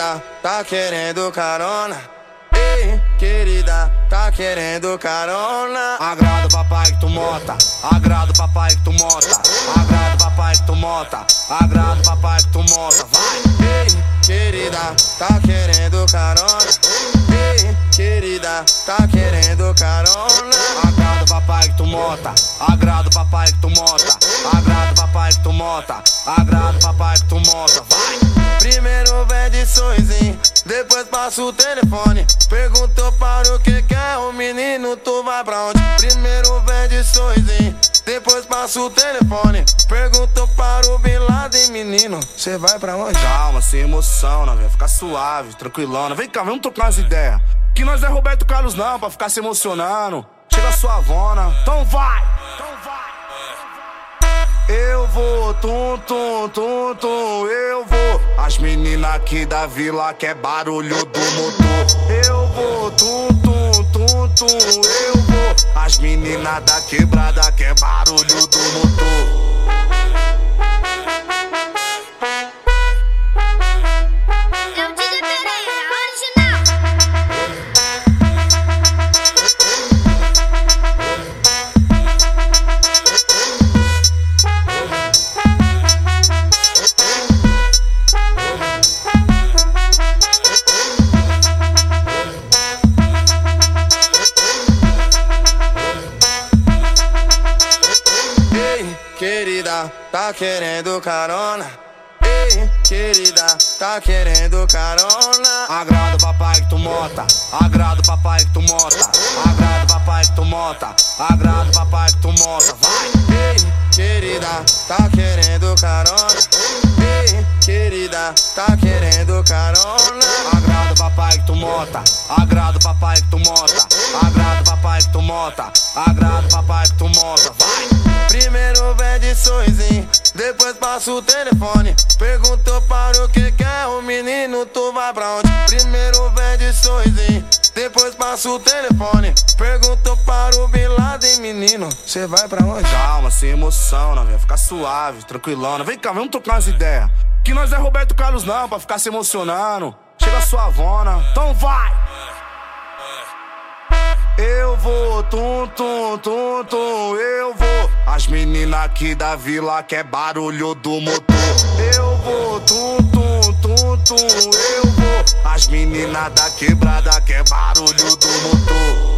querida, tá querendo carona? Ei, querida, tá querendo carona? Agrada papai que tu mota, agrada papai que tu mota, agrada papai que tu mota, agrada papai que tu mota, vai! Ei, querida, tá querendo carona? Ei, querida, tá querendo carona? Agrada papai que tu mota, agrada papai que tu mota, agrada papai que tu mota, agrada papai que tu mota, vai! Primeiro vende sorrisinho, depois passa o telefone. Perguntou para o que quer o menino, tu vai pra onde? Primeiro vende sorrisinho, depois passa o telefone. Perguntou para o Bin Laden, menino, cê vai pra onde? Calma, sem emoção, não, velho. Ficar suave, tranquilona. Vem cá, vamos trocar umas ideias. Que nós não é Roberto Carlos, não, pra ficar se emocionando. Chega suavona, então vai! Então vai! Eu vou, tum, tum, tum, tum, eu vou. As meninas aqui da vila quer barulho do motor. Eu vou, tum, tum, tum, tum, eu vou. As meninas da quebrada quer barulho do motor. Tá querendo carona? Ei, querida, tá querendo carona? Agrada papai que tu mota, agrada papai que tu mota, agrada papai que tu mota, agrada papai que tu mota, vai! Ei, querida, tá querendo carona? Ei, querida, tá querendo carona? Agrada papai que tu mota, agrada papai que tu mota, agrada papai que tu mota, agrada papai que tu mota, vai! Primeiro vende sorrisinho, depois passa o telefone. Perguntou para o que quer o menino, tu vai pra onde? Primeiro vende sorrisinho, depois passa o telefone. Perguntou para o Laden, menino, cê vai pra onde? Calma, sem emoção, não, velho. Ficar suave, tranquilona. Vem cá, vamos trocar umas ideias. Que nós é Roberto Carlos, não, pra ficar se emocionando. Chega suavona, então vai! Eu vou, tum, tum, tum, tum, eu vou. As meninas aqui da vila quer barulho do motor. Eu vou, tum, tum, tum, tum, eu vou. As meninas da quebrada quer barulho do motor.